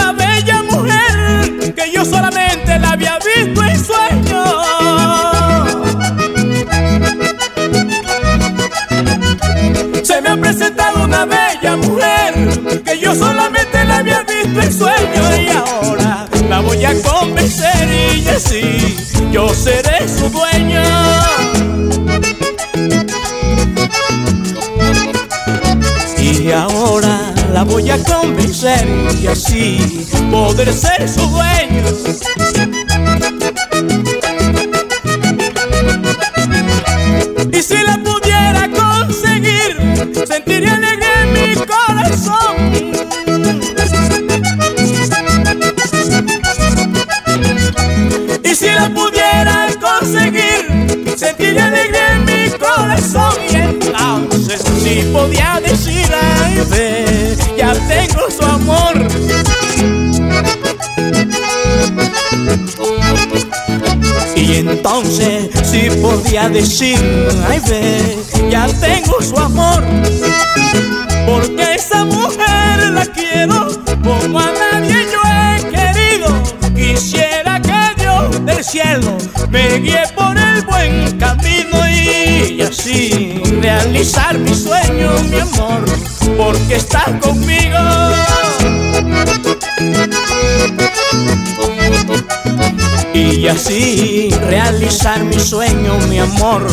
una bella mujer que yo solamente la había visto en sueños. Se me ha presentado una bella mujer que yo solamente la había visto en sueños y ahora voy a convencer y así poder ser su dueño. Y si la pudiera conseguir, sentiría alegría en mi corazón. Y si la pudiera conseguir, sentiría alegría en mi corazón. Y entonces si podía decir, ay, entonces si podía decir, ay ve, ya tengo su amor. Porque esa mujer la quiero como a nadie yo he querido. Quisiera que Dios del cielo me guíe por el buen camino y así realizar mi sueño, mi amor, porque está conmigo. Y así realizar mi sueño, mi amor,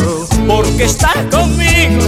porque está conmigo.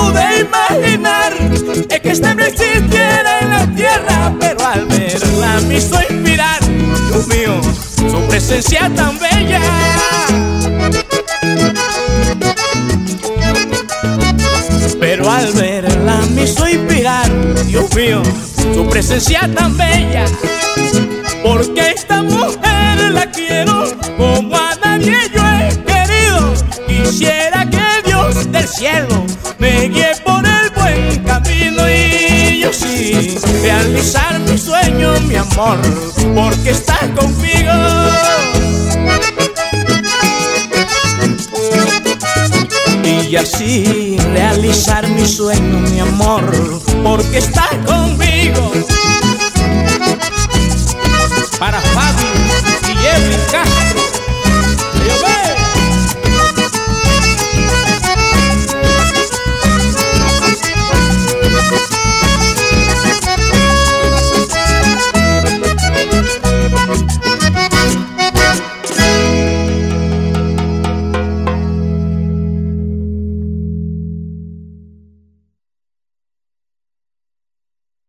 Pude imaginar es que este no existiera en la tierra, pero al verla me hizo inspirar, Dios mío, su presencia tan bella. Pero al verla me hizo inspirar, Dios mío, su presencia tan bella. Porque esta mujer la quiero como a nadie yo he querido. Quisiera que Dios del cielo porque está conmigo. Y así realizar mi sueño, mi amor, porque está conmigo. Para Fabi y Evelyn Castro.